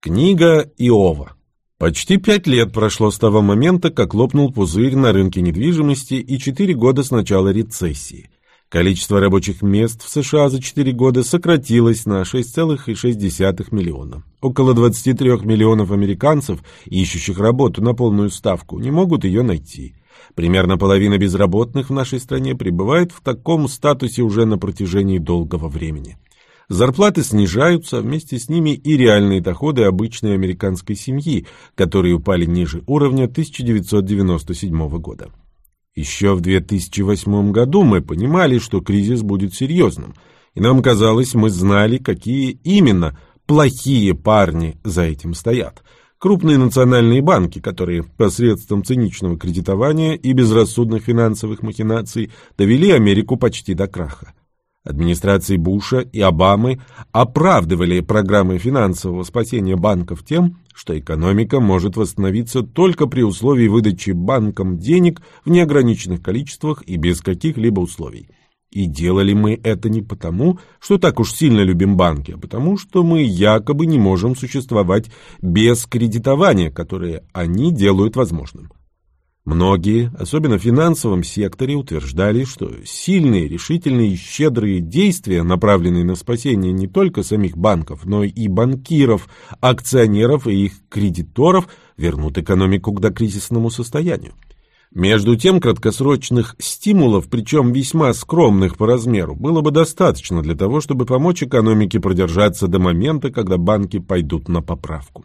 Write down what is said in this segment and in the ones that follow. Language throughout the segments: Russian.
Книга Иова. Почти пять лет прошло с того момента, как лопнул пузырь на рынке недвижимости и четыре года с начала рецессии. Количество рабочих мест в США за четыре года сократилось на 6,6 миллиона. Около 23 миллионов американцев, ищущих работу на полную ставку, не могут ее найти. Примерно половина безработных в нашей стране пребывает в таком статусе уже на протяжении долгого времени. Зарплаты снижаются, вместе с ними и реальные доходы обычной американской семьи, которые упали ниже уровня 1997 года. Еще в 2008 году мы понимали, что кризис будет серьезным, и нам казалось, мы знали, какие именно плохие парни за этим стоят. Крупные национальные банки, которые посредством циничного кредитования и безрассудных финансовых махинаций довели Америку почти до краха. Администрации Буша и Обамы оправдывали программы финансового спасения банков тем, что экономика может восстановиться только при условии выдачи банкам денег в неограниченных количествах и без каких-либо условий. И делали мы это не потому, что так уж сильно любим банки, а потому, что мы якобы не можем существовать без кредитования, которое они делают возможным. Многие, особенно в финансовом секторе, утверждали, что сильные, решительные и щедрые действия, направленные на спасение не только самих банков, но и банкиров, акционеров и их кредиторов, вернут экономику к докризисному состоянию. Между тем, краткосрочных стимулов, причем весьма скромных по размеру, было бы достаточно для того, чтобы помочь экономике продержаться до момента, когда банки пойдут на поправку.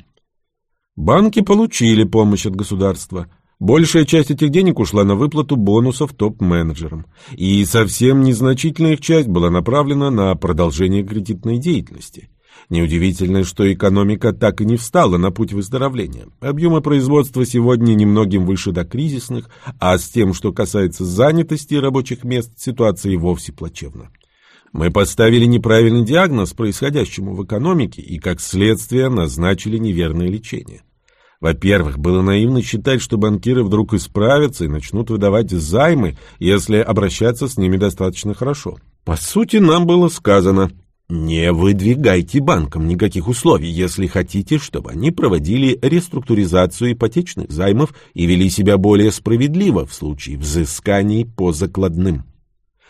Банки получили помощь от государства – Большая часть этих денег ушла на выплату бонусов топ-менеджерам, и совсем незначительная их часть была направлена на продолжение кредитной деятельности. Неудивительно, что экономика так и не встала на путь выздоровления. Объемы производства сегодня немногим выше до кризисных, а с тем, что касается занятости рабочих мест, ситуация и вовсе плачевна. Мы поставили неправильный диагноз происходящему в экономике и, как следствие, назначили неверное лечение. Во-первых, было наивно считать, что банкиры вдруг исправятся и начнут выдавать займы, если обращаться с ними достаточно хорошо. По сути, нам было сказано, не выдвигайте банкам никаких условий, если хотите, чтобы они проводили реструктуризацию ипотечных займов и вели себя более справедливо в случае взысканий по закладным.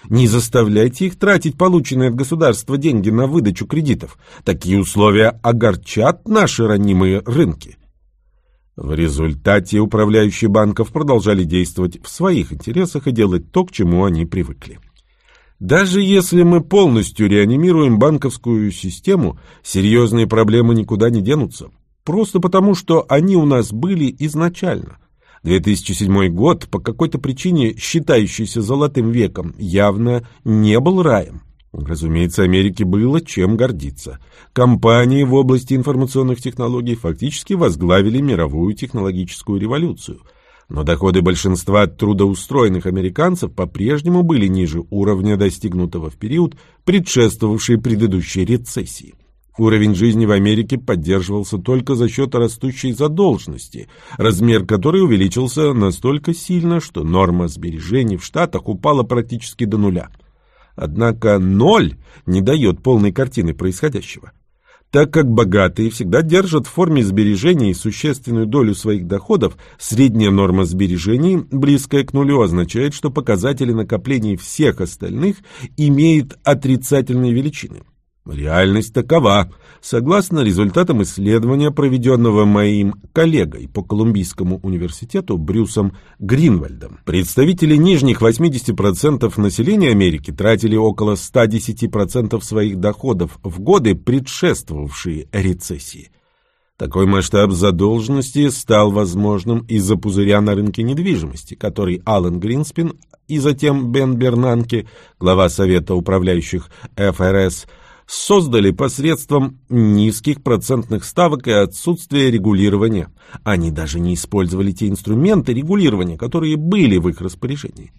Не заставляйте их тратить полученные от государства деньги на выдачу кредитов. Такие условия огорчат наши ранимые рынки. В результате управляющие банков продолжали действовать в своих интересах и делать то, к чему они привыкли. Даже если мы полностью реанимируем банковскую систему, серьезные проблемы никуда не денутся. Просто потому, что они у нас были изначально. 2007 год, по какой-то причине считающийся золотым веком, явно не был раем. Разумеется, Америке было чем гордиться. Компании в области информационных технологий фактически возглавили мировую технологическую революцию. Но доходы большинства трудоустроенных американцев по-прежнему были ниже уровня, достигнутого в период, предшествовавший предыдущей рецессии. Уровень жизни в Америке поддерживался только за счет растущей задолженности, размер которой увеличился настолько сильно, что норма сбережений в Штатах упала практически до нуля – Однако ноль не дает полной картины происходящего. Так как богатые всегда держат в форме сбережений существенную долю своих доходов, средняя норма сбережений, близкая к нулю, означает, что показатели накоплений всех остальных имеют отрицательные величины. Реальность такова. Согласно результатам исследования, проведенного моим коллегой по Колумбийскому университету Брюсом Гринвальдом, представители нижних 80% населения Америки тратили около 110% своих доходов в годы, предшествовавшие рецессии. Такой масштаб задолженности стал возможным из-за пузыря на рынке недвижимости, который Алан Гринспен и затем Бен Бернанке, глава Совета управляющих ФРС, создали посредством низких процентных ставок и отсутствия регулирования. Они даже не использовали те инструменты регулирования, которые были в их распоряжении.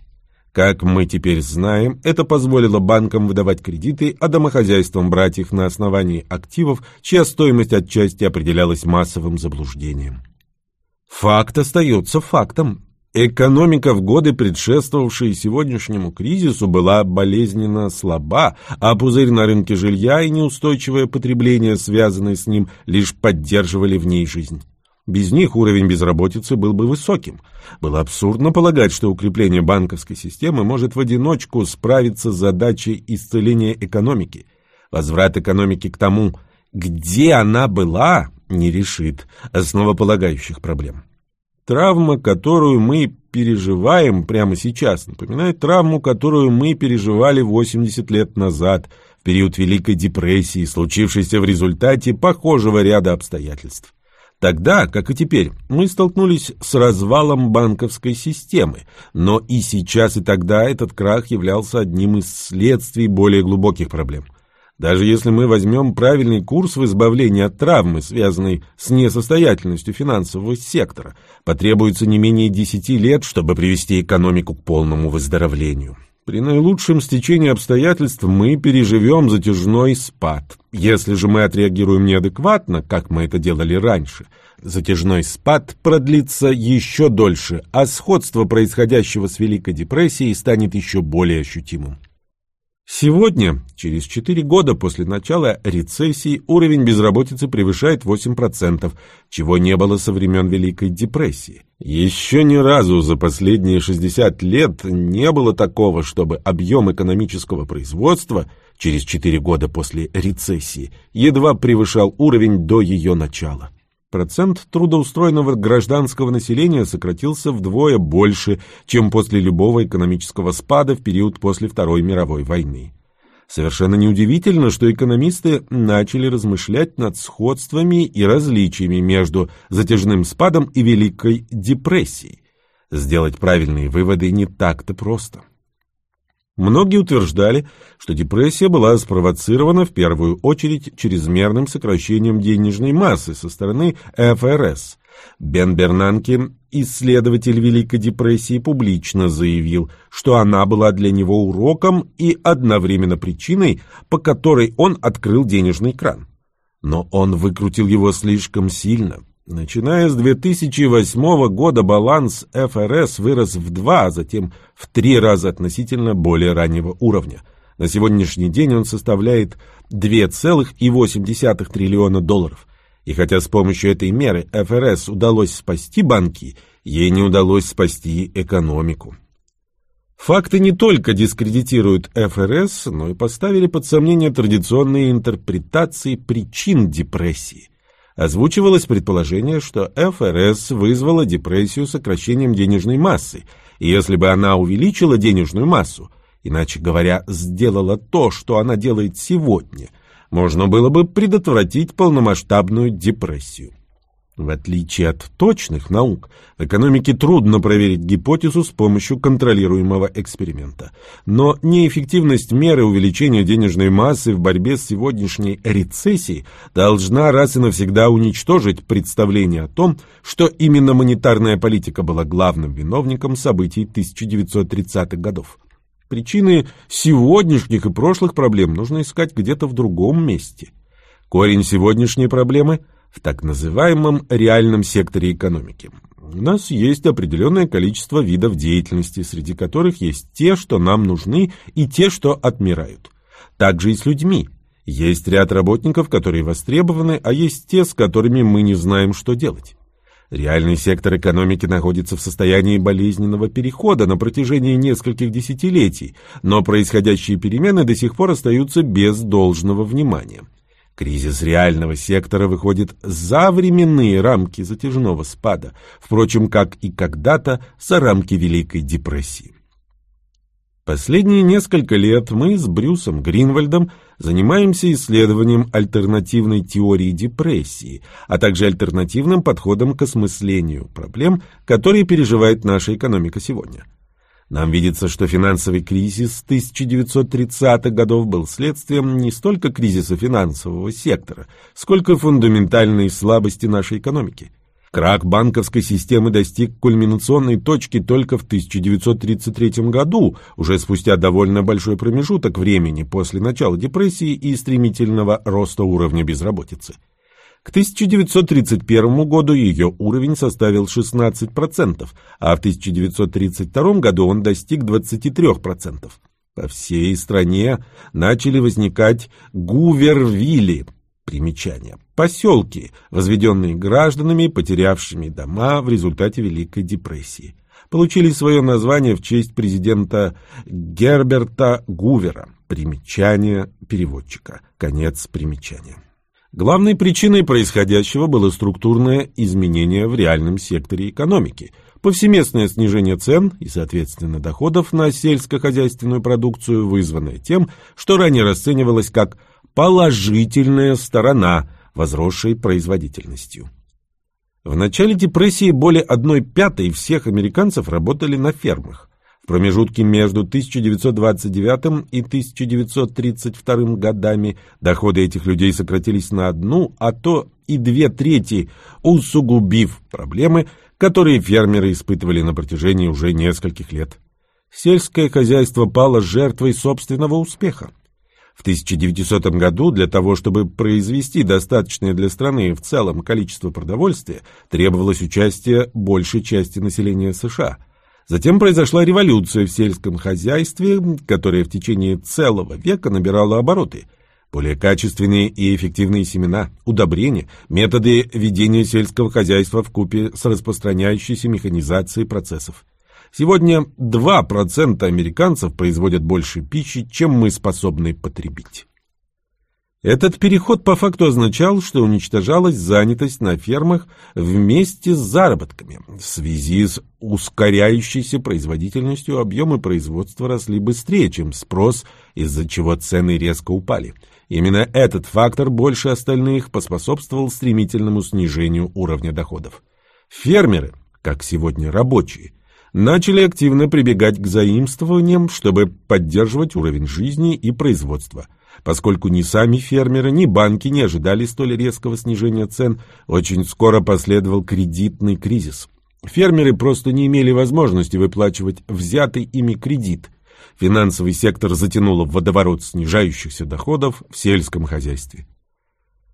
Как мы теперь знаем, это позволило банкам выдавать кредиты, а домохозяйствам брать их на основании активов, чья стоимость отчасти определялась массовым заблуждением. Факт остается фактом. Экономика в годы, предшествовавшие сегодняшнему кризису, была болезненно слаба, а пузырь на рынке жилья и неустойчивое потребление, связанное с ним, лишь поддерживали в ней жизнь. Без них уровень безработицы был бы высоким. Было абсурдно полагать, что укрепление банковской системы может в одиночку справиться с задачей исцеления экономики. Возврат экономики к тому, где она была, не решит основополагающих проблем. Травма, которую мы переживаем прямо сейчас, напоминает травму, которую мы переживали 80 лет назад, в период Великой депрессии, случившейся в результате похожего ряда обстоятельств. Тогда, как и теперь, мы столкнулись с развалом банковской системы, но и сейчас и тогда этот крах являлся одним из следствий более глубоких проблем – даже если мы возьмем правильный курс в избавлении от травмы, связанной с несостоятельностью финансового сектора, потребуется не менее 10 лет, чтобы привести экономику к полному выздоровлению. При наилучшем стечении обстоятельств мы переживем затяжной спад. Если же мы отреагируем неадекватно, как мы это делали раньше, затяжной спад продлится еще дольше, а сходство происходящего с Великой депрессией станет еще более ощутимым. Сегодня, через 4 года после начала рецессии, уровень безработицы превышает 8%, чего не было со времен Великой депрессии. Еще ни разу за последние 60 лет не было такого, чтобы объем экономического производства через 4 года после рецессии едва превышал уровень до ее начала. Процент трудоустроенного гражданского населения сократился вдвое больше, чем после любого экономического спада в период после Второй мировой войны. Совершенно неудивительно, что экономисты начали размышлять над сходствами и различиями между затяжным спадом и Великой депрессией. Сделать правильные выводы не так-то просто. Многие утверждали, что депрессия была спровоцирована в первую очередь чрезмерным сокращением денежной массы со стороны ФРС. Бен Бернанке, исследователь Великой депрессии, публично заявил, что она была для него уроком и одновременно причиной, по которой он открыл денежный кран. Но он выкрутил его слишком сильно – Начиная с 2008 года баланс ФРС вырос в два, а затем в три раза относительно более раннего уровня. На сегодняшний день он составляет 2,8 триллиона долларов. И хотя с помощью этой меры ФРС удалось спасти банки, ей не удалось спасти экономику. Факты не только дискредитируют ФРС, но и поставили под сомнение традиционные интерпретации причин депрессии. Озвучивалось предположение, что ФРС вызвала депрессию сокращением денежной массы, и если бы она увеличила денежную массу, иначе говоря, сделала то, что она делает сегодня, можно было бы предотвратить полномасштабную депрессию. В отличие от точных наук, в экономике трудно проверить гипотезу с помощью контролируемого эксперимента. Но неэффективность меры увеличения денежной массы в борьбе с сегодняшней рецессией должна раз и навсегда уничтожить представление о том, что именно монетарная политика была главным виновником событий 1930-х годов. Причины сегодняшних и прошлых проблем нужно искать где-то в другом месте. Корень сегодняшней проблемы – в так называемом реальном секторе экономики. У нас есть определенное количество видов деятельности, среди которых есть те, что нам нужны, и те, что отмирают. Также и с людьми. Есть ряд работников, которые востребованы, а есть те, с которыми мы не знаем, что делать. Реальный сектор экономики находится в состоянии болезненного перехода на протяжении нескольких десятилетий, но происходящие перемены до сих пор остаются без должного внимания. Кризис реального сектора выходит за временные рамки затяжного спада, впрочем, как и когда-то за рамки Великой депрессии. Последние несколько лет мы с Брюсом Гринвальдом занимаемся исследованием альтернативной теории депрессии, а также альтернативным подходом к осмыслению проблем, которые переживает наша экономика сегодня – нам видится, что финансовый кризис 1930-х годов был следствием не столько кризиса финансового сектора, сколько фундаментальной слабости нашей экономики. Крах банковской системы достиг кульминационной точки только в 1933 году, уже спустя довольно большой промежуток времени после начала депрессии и стремительного роста уровня безработицы. К 1931 году ее уровень составил 16%, а в 1932 году он достиг 23%. По всей стране начали возникать гувервилли, примечания, поселки, возведенные гражданами, потерявшими дома в результате Великой депрессии. Получили свое название в честь президента Герберта Гувера. Примечание переводчика. Конец примечания. Главной причиной происходящего было структурное изменение в реальном секторе экономики, повсеместное снижение цен и, соответственно, доходов на сельскохозяйственную продукцию, вызванное тем, что ранее расценивалось как положительная сторона возросшей производительностью. В начале депрессии более одной пятой всех американцев работали на фермах. В промежутке между 1929 и 1932 годами доходы этих людей сократились на одну, а то и две трети, усугубив проблемы, которые фермеры испытывали на протяжении уже нескольких лет. Сельское хозяйство пало жертвой собственного успеха. В 1900 году для того, чтобы произвести достаточное для страны в целом количество продовольствия, требовалось участие большей части населения США – Затем произошла революция в сельском хозяйстве, которая в течение целого века набирала обороты. Более качественные и эффективные семена, удобрения, методы ведения сельского хозяйства в купе с распространяющейся механизацией процессов. Сегодня 2% американцев производят больше пищи, чем мы способны потребить. Этот переход по факту означал, что уничтожалась занятость на фермах вместе с заработками. В связи с ускоряющейся производительностью объемы производства росли быстрее, чем спрос, из-за чего цены резко упали. Именно этот фактор больше остальных поспособствовал стремительному снижению уровня доходов. Фермеры, как сегодня рабочие, начали активно прибегать к заимствованиям, чтобы поддерживать уровень жизни и производства – Поскольку ни сами фермеры, ни банки не ожидали столь резкого снижения цен, очень скоро последовал кредитный кризис. Фермеры просто не имели возможности выплачивать взятый ими кредит. Финансовый сектор затянуло в водоворот снижающихся доходов в сельском хозяйстве.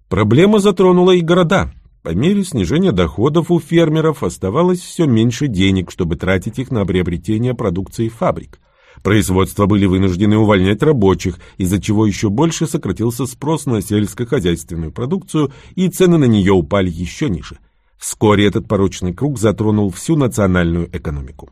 Проблема затронула и города. По мере снижения доходов у фермеров оставалось все меньше денег, чтобы тратить их на приобретение продукции фабрик. Производства были вынуждены увольнять рабочих, из-за чего еще больше сократился спрос на сельскохозяйственную продукцию, и цены на нее упали еще ниже. Вскоре этот порочный круг затронул всю национальную экономику.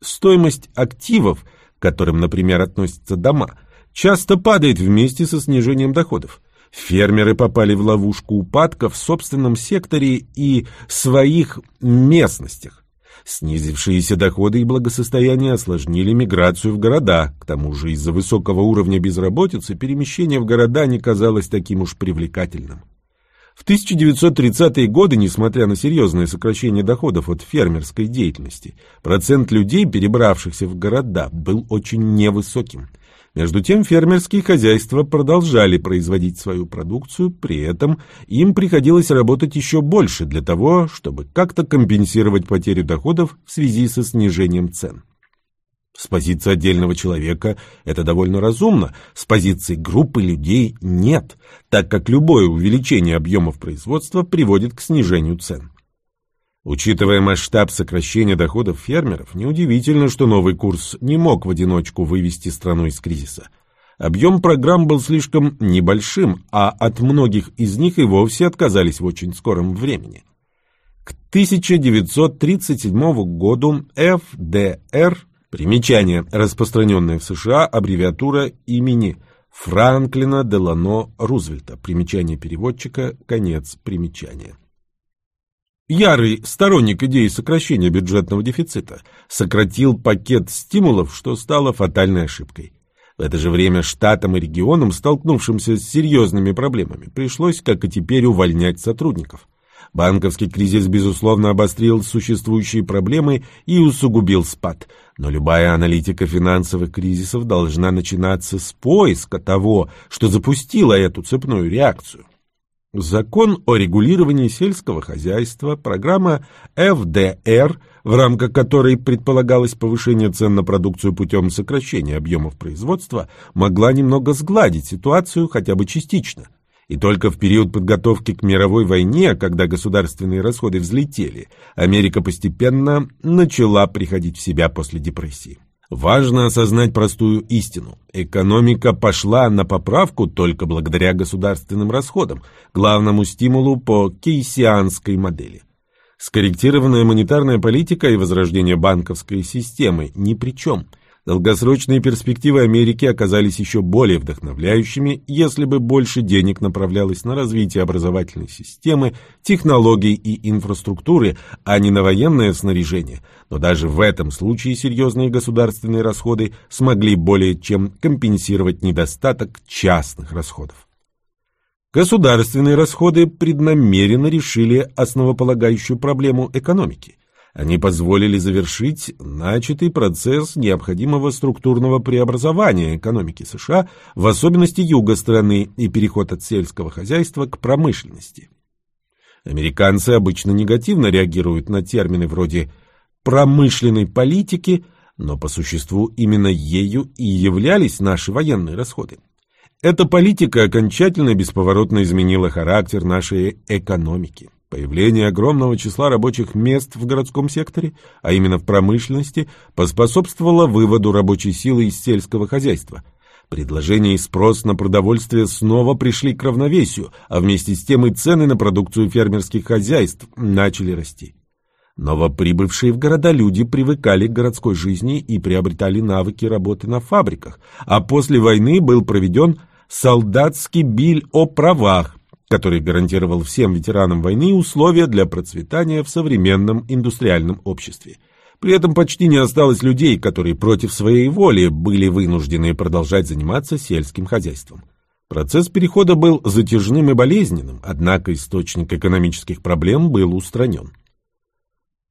Стоимость активов, к которым, например, относятся дома, часто падает вместе со снижением доходов. Фермеры попали в ловушку упадка в собственном секторе и своих местностях. Снизившиеся доходы и благосостояние осложнили миграцию в города. К тому же из-за высокого уровня безработицы перемещение в города не казалось таким уж привлекательным. В 1930-е годы, несмотря на серьезное сокращение доходов от фермерской деятельности, процент людей, перебравшихся в города, был очень невысоким – между тем фермерские хозяйства продолжали производить свою продукцию, при этом им приходилось работать еще больше для того, чтобы как-то компенсировать потерю доходов в связи со снижением цен. С позиции отдельного человека это довольно разумно, с позиции группы людей нет, так как любое увеличение объемов производства приводит к снижению цен. Учитывая масштаб сокращения доходов фермеров, неудивительно, что новый курс не мог в одиночку вывести страну из кризиса. Объем программ был слишком небольшим, а от многих из них и вовсе отказались в очень скором времени. К 1937 году ФДР, примечание, распространенное в США, аббревиатура имени Франклина Делано Рузвельта, примечание переводчика, конец примечания ярый сторонник идеи сокращения бюджетного дефицита, сократил пакет стимулов, что стало фатальной ошибкой. В это же время штатам и регионам, столкнувшимся с серьезными проблемами, пришлось, как и теперь, увольнять сотрудников. Банковский кризис, безусловно, обострил существующие проблемы и усугубил спад. Но любая аналитика финансовых кризисов должна начинаться с поиска того, что запустило эту цепную реакцию. Закон о регулировании сельского хозяйства, программа ФДР, в рамках которой предполагалось повышение цен на продукцию путем сокращения объемов производства, могла немного сгладить ситуацию хотя бы частично. И только в период подготовки к мировой войне, когда государственные расходы взлетели, Америка постепенно начала приходить в себя после депрессии. Важно осознать простую истину. Экономика пошла на поправку только благодаря государственным расходам, главному стимулу по кейсианской модели. Скорректированная монетарная политика и возрождение банковской системы ни при чем – Долгосрочные перспективы Америки оказались еще более вдохновляющими, если бы больше денег направлялось на развитие образовательной системы, технологий и инфраструктуры, а не на военное снаряжение. Но даже в этом случае серьезные государственные расходы смогли более чем компенсировать недостаток частных расходов. Государственные расходы преднамеренно решили основополагающую проблему экономики. Они позволили завершить начатый процесс необходимого структурного преобразования экономики США, в особенности юга страны, и переход от сельского хозяйства к промышленности. Американцы обычно негативно реагируют на термины вроде «промышленной политики», но по существу именно ею и являлись наши военные расходы. Эта политика окончательно и бесповоротно изменила характер нашей экономики. Появление огромного числа рабочих мест в городском секторе, а именно в промышленности, поспособствовало выводу рабочей силы из сельского хозяйства. Предложение и спрос на продовольствие снова пришли к равновесию, а вместе с тем и цены на продукцию фермерских хозяйств начали расти. Новоприбывшие в города люди привыкали к городской жизни и приобретали навыки работы на фабриках, а после войны был проведен солдатский биль о правах, который гарантировал всем ветеранам войны условия для процветания в современном индустриальном обществе. При этом почти не осталось людей, которые против своей воли были вынуждены продолжать заниматься сельским хозяйством. Процесс перехода был затяжным и болезненным, однако источник экономических проблем был устранен.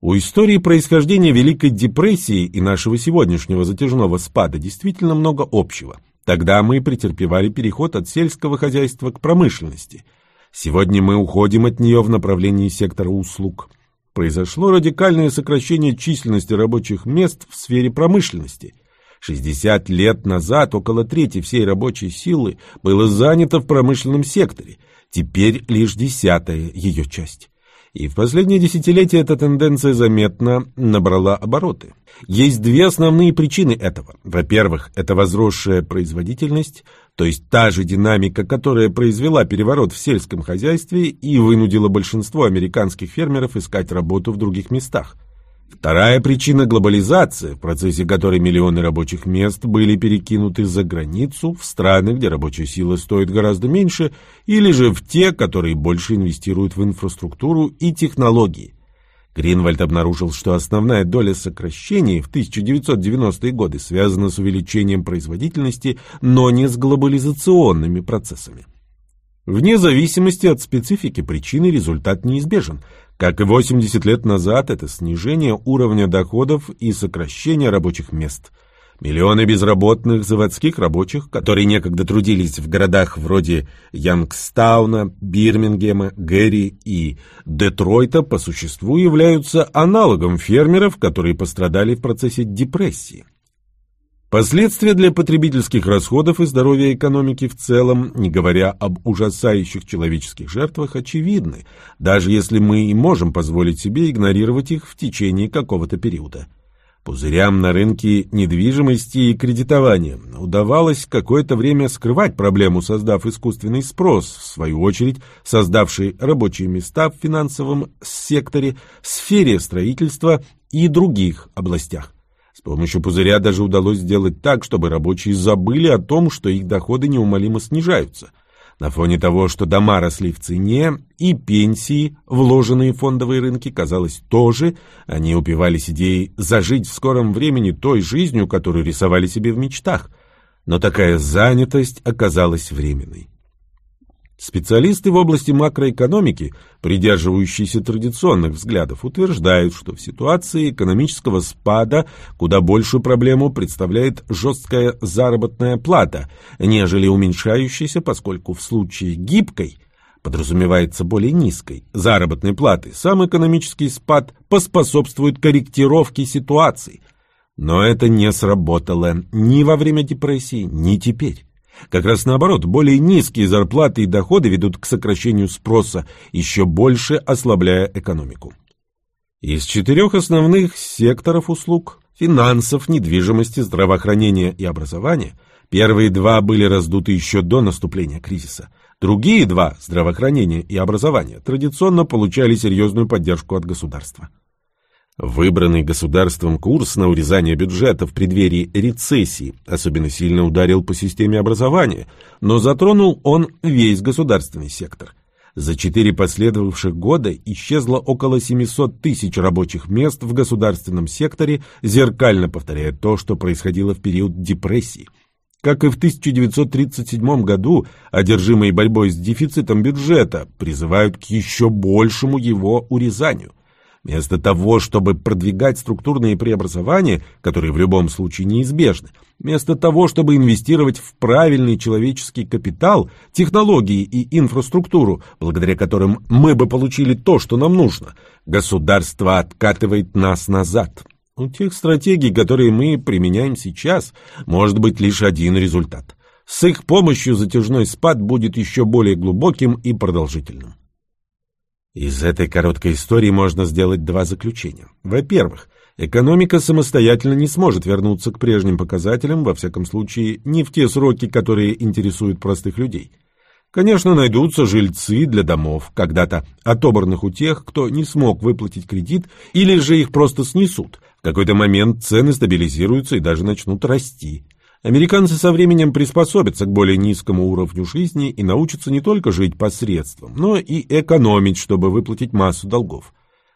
У истории происхождения Великой депрессии и нашего сегодняшнего затяжного спада действительно много общего. Тогда мы претерпевали переход от сельского хозяйства к промышленности – Сегодня мы уходим от нее в направлении сектора услуг. Произошло радикальное сокращение численности рабочих мест в сфере промышленности. 60 лет назад около трети всей рабочей силы было занято в промышленном секторе, теперь лишь десятая ее часть. И в последние десятилетия эта тенденция заметно набрала обороты. Есть две основные причины этого. Во-первых, это возросшая производительность, то есть та же динамика, которая произвела переворот в сельском хозяйстве и вынудила большинство американских фермеров искать работу в других местах. Вторая причина – глобализация, в процессе которой миллионы рабочих мест были перекинуты за границу в страны, где рабочая сила стоит гораздо меньше, или же в те, которые больше инвестируют в инфраструктуру и технологии. Гринвальд обнаружил, что основная доля сокращений в 1990-е годы связана с увеличением производительности, но не с глобализационными процессами. Вне зависимости от специфики причины результат неизбежен. Как и 80 лет назад, это снижение уровня доходов и сокращение рабочих мест – Миллионы безработных заводских рабочих, которые некогда трудились в городах вроде Янгстауна, Бирмингема, Гэри и Детройта, по существу являются аналогом фермеров, которые пострадали в процессе депрессии. Последствия для потребительских расходов и здоровья экономики в целом, не говоря об ужасающих человеческих жертвах, очевидны, даже если мы и можем позволить себе игнорировать их в течение какого-то периода. Пузырям на рынке недвижимости и кредитования удавалось какое-то время скрывать проблему, создав искусственный спрос, в свою очередь создавший рабочие места в финансовом секторе, сфере строительства и других областях. С помощью пузыря даже удалось сделать так, чтобы рабочие забыли о том, что их доходы неумолимо снижаются – на фоне того, что дома росли в цене, и пенсии, вложенные в фондовые рынки, казалось, тоже, они упивались идеей зажить в скором времени той жизнью, которую рисовали себе в мечтах. Но такая занятость оказалась временной. Специалисты в области макроэкономики, придерживающиеся традиционных взглядов, утверждают, что в ситуации экономического спада куда большую проблему представляет жесткая заработная плата, нежели уменьшающаяся, поскольку в случае гибкой подразумевается более низкой заработной платы, сам экономический спад поспособствует корректировке ситуации. Но это не сработало ни во время депрессии, ни теперь. Как раз наоборот, более низкие зарплаты и доходы ведут к сокращению спроса, еще больше ослабляя экономику. Из четырех основных секторов услуг – финансов, недвижимости, здравоохранения и образования – первые два были раздуты еще до наступления кризиса. Другие два – здравоохранение и образование – традиционно получали серьезную поддержку от государства. Выбранный государством курс на урезание бюджета в преддверии рецессии особенно сильно ударил по системе образования, но затронул он весь государственный сектор. За четыре последовавших года исчезло около 700 тысяч рабочих мест в государственном секторе, зеркально повторяя то, что происходило в период депрессии. Как и в 1937 году, одержимые борьбой с дефицитом бюджета призывают к еще большему его урезанию. Вместо того, чтобы продвигать структурные преобразования, которые в любом случае неизбежны, вместо того, чтобы инвестировать в правильный человеческий капитал, технологии и инфраструктуру, благодаря которым мы бы получили то, что нам нужно, государство откатывает нас назад. У тех стратегий, которые мы применяем сейчас, может быть лишь один результат. С их помощью затяжной спад будет еще более глубоким и продолжительным. Из этой короткой истории можно сделать два заключения. Во-первых, экономика самостоятельно не сможет вернуться к прежним показателям, во всяком случае, не в те сроки, которые интересуют простых людей. Конечно, найдутся жильцы для домов, когда-то отобранных у тех, кто не смог выплатить кредит, или же их просто снесут. В какой-то момент цены стабилизируются и даже начнут расти. Американцы со временем приспособятся к более низкому уровню жизни и научатся не только жить посредством, но и экономить, чтобы выплатить массу долгов.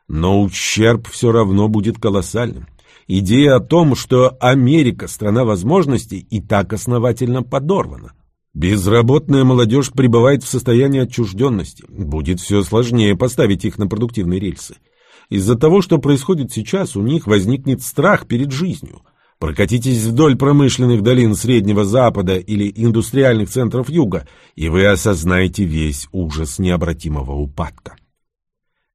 Но ущерб все равно будет колоссальным. Идея о том, что Америка – страна возможностей, и так основательно подорвана. Безработная молодежь пребывает в состоянии отчужденности. Будет все сложнее поставить их на продуктивные рельсы. Из-за того, что происходит сейчас, у них возникнет страх перед жизнью – Прокатитесь вдоль промышленных долин Среднего Запада или индустриальных центров Юга, и вы осознаете весь ужас необратимого упадка.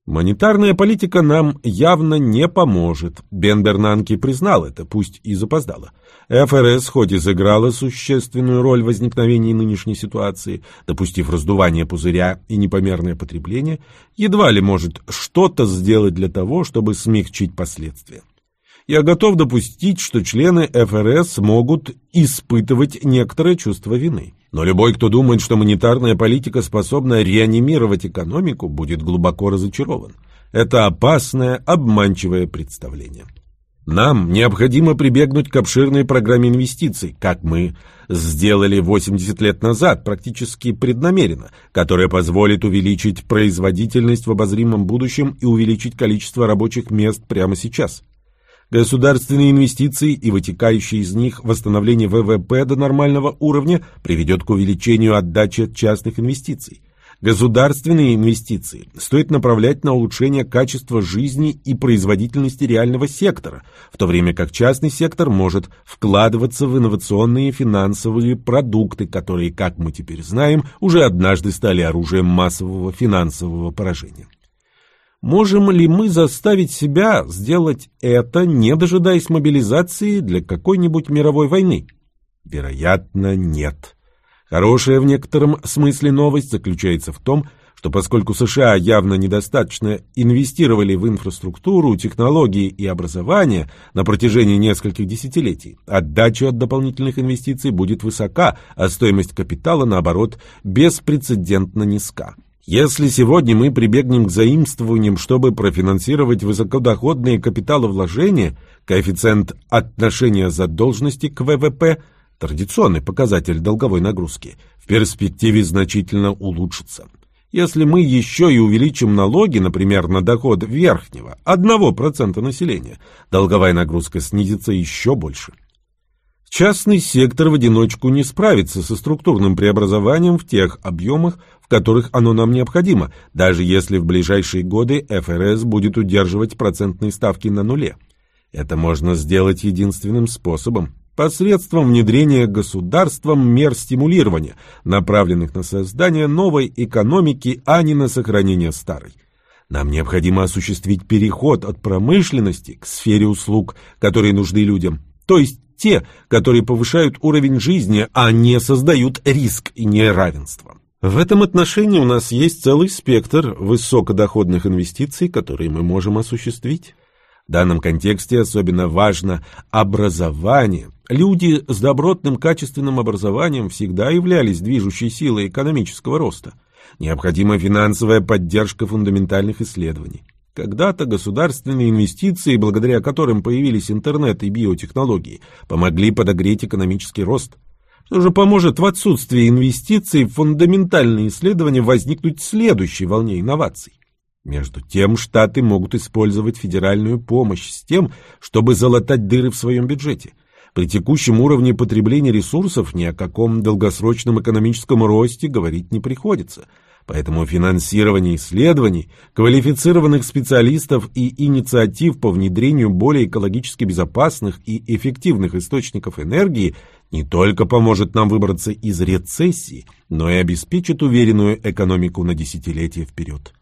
Монетарная политика нам явно не поможет. Бен Бернанки признал это, пусть и запоздало. ФРС хоть и сыграла существенную роль в возникновении нынешней ситуации, допустив раздувание пузыря и непомерное потребление, едва ли может что-то сделать для того, чтобы смягчить последствия. Я готов допустить, что члены ФРС могут испытывать некоторое чувство вины. Но любой, кто думает, что монетарная политика способна реанимировать экономику, будет глубоко разочарован. Это опасное, обманчивое представление. Нам необходимо прибегнуть к обширной программе инвестиций, как мы сделали 80 лет назад, практически преднамеренно, которая позволит увеличить производительность в обозримом будущем и увеличить количество рабочих мест прямо сейчас. Государственные инвестиции и вытекающие из них восстановление ВВП до нормального уровня приведет к увеличению отдачи от частных инвестиций. Государственные инвестиции стоит направлять на улучшение качества жизни и производительности реального сектора, в то время как частный сектор может вкладываться в инновационные финансовые продукты, которые, как мы теперь знаем, уже однажды стали оружием массового финансового поражения. Можем ли мы заставить себя сделать это, не дожидаясь мобилизации для какой-нибудь мировой войны? Вероятно, нет. Хорошая в некотором смысле новость заключается в том, что поскольку США явно недостаточно инвестировали в инфраструктуру, технологии и образование на протяжении нескольких десятилетий, отдача от дополнительных инвестиций будет высока, а стоимость капитала, наоборот, беспрецедентно низка. Если сегодня мы прибегнем к заимствованиям, чтобы профинансировать высокодоходные капиталовложения, коэффициент отношения задолженности к ВВП, традиционный показатель долговой нагрузки, в перспективе значительно улучшится. Если мы еще и увеличим налоги, например, на доход верхнего, 1% населения, долговая нагрузка снизится еще больше. Частный сектор в одиночку не справится со структурным преобразованием в тех объемах, в которых оно нам необходимо, даже если в ближайшие годы ФРС будет удерживать процентные ставки на нуле. Это можно сделать единственным способом – посредством внедрения государством мер стимулирования, направленных на создание новой экономики, а не на сохранение старой. Нам необходимо осуществить переход от промышленности к сфере услуг, которые нужны людям, то есть те, которые повышают уровень жизни, а не создают риск и неравенство. В этом отношении у нас есть целый спектр высокодоходных инвестиций, которые мы можем осуществить. В данном контексте особенно важно образование. Люди с добротным качественным образованием всегда являлись движущей силой экономического роста. Необходима финансовая поддержка фундаментальных исследований. Когда-то государственные инвестиции, благодаря которым появились интернет и биотехнологии, помогли подогреть экономический рост. Что же поможет в отсутствии инвестиций в фундаментальные исследования возникнуть следующей волне инноваций? Между тем, штаты могут использовать федеральную помощь с тем, чтобы залатать дыры в своем бюджете. При текущем уровне потребления ресурсов ни о каком долгосрочном экономическом росте говорить не приходится – Поэтому финансирование исследований, квалифицированных специалистов и инициатив по внедрению более экологически безопасных и эффективных источников энергии не только поможет нам выбраться из рецессии, но и обеспечит уверенную экономику на десятилетия вперед.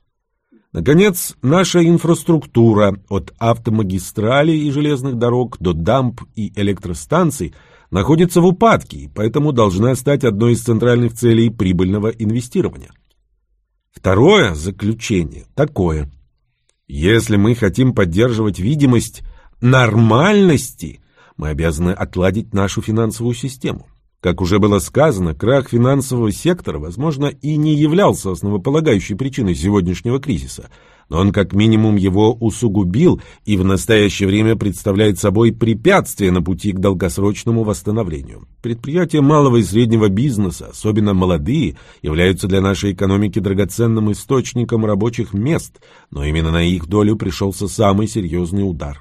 Наконец, наша инфраструктура от автомагистралей и железных дорог до дамп и электростанций находится в упадке, и поэтому должна стать одной из центральных целей прибыльного инвестирования. Второе заключение такое. Если мы хотим поддерживать видимость нормальности, мы обязаны отладить нашу финансовую систему. Как уже было сказано, крах финансового сектора, возможно, и не являлся основополагающей причиной сегодняшнего кризиса – но он как минимум его усугубил и в настоящее время представляет собой препятствие на пути к долгосрочному восстановлению. Предприятия малого и среднего бизнеса, особенно молодые, являются для нашей экономики драгоценным источником рабочих мест, но именно на их долю пришелся самый серьезный удар.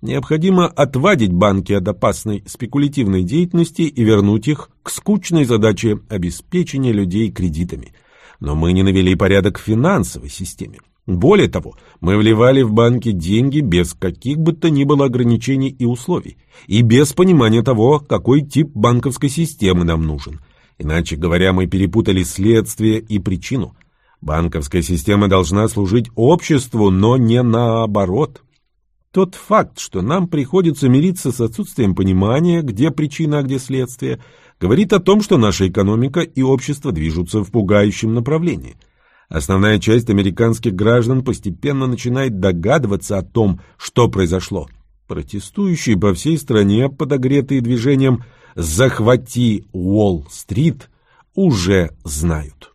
Необходимо отвадить банки от опасной спекулятивной деятельности и вернуть их к скучной задаче обеспечения людей кредитами. Но мы не навели порядок в финансовой системе. Более того, мы вливали в банки деньги без каких бы то ни было ограничений и условий, и без понимания того, какой тип банковской системы нам нужен. Иначе говоря, мы перепутали следствие и причину. Банковская система должна служить обществу, но не наоборот. Тот факт, что нам приходится мириться с отсутствием понимания, где причина, а где следствие, говорит о том, что наша экономика и общество движутся в пугающем направлении – Основная часть американских граждан постепенно начинает догадываться о том, что произошло. Протестующие по всей стране, подогретые движением «Захвати Уолл-стрит», уже знают.